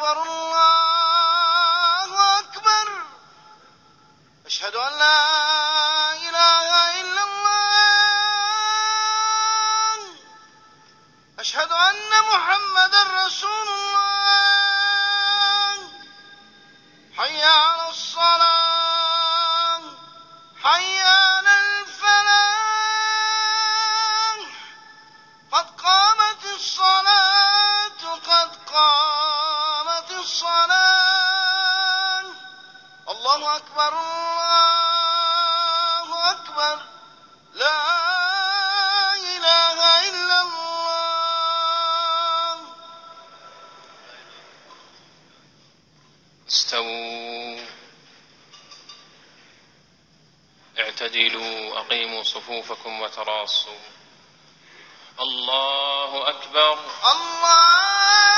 أكبر أكبر الله أكبر. لا إله إلا الله. استووا. اعتدلوا أقيموا صفوفكم وتراصوا. الله أكبر. الله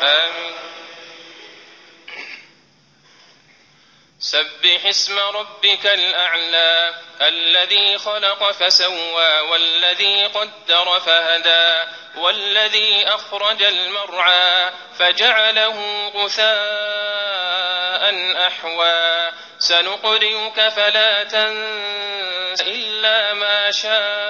آمين. سبح اسم ربك الأعلى الذي خلق فسوى والذي قدر فهدى والذي أخرج المرعى فجعله غثاء أحوى. سنقرئك فلا تنس إلا ما شاء.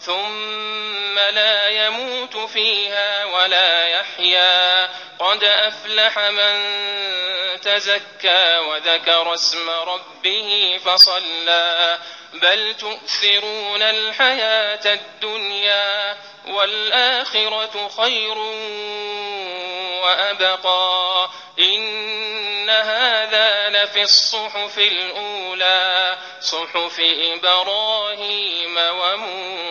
ثم لا يموت فيها ولا يحيا. قد أفلح من تزكى وذكر اسم ربه فصلى. بل تؤثرون الحياة الدنيا والآخرة خير وأبقى. إن هذا لفي الصحف الأولى. صحف إبراهيم وموسى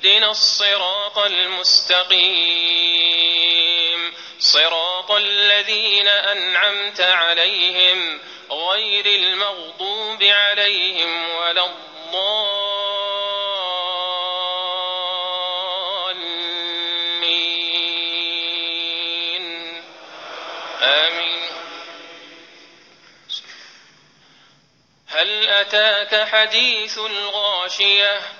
اهدنا الصراط المستقيم. صراط الذين أنعمت عليهم غير المغضوب عليهم ولا الضالين. آمين. هل أتاك حديث الغاشية؟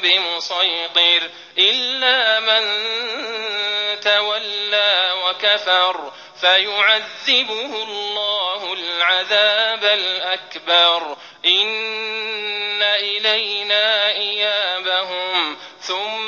بمسيطر إلا من تولى وكفر فيعذبه الله العذاب الأكبر. إن إلينا إيابهم. ثم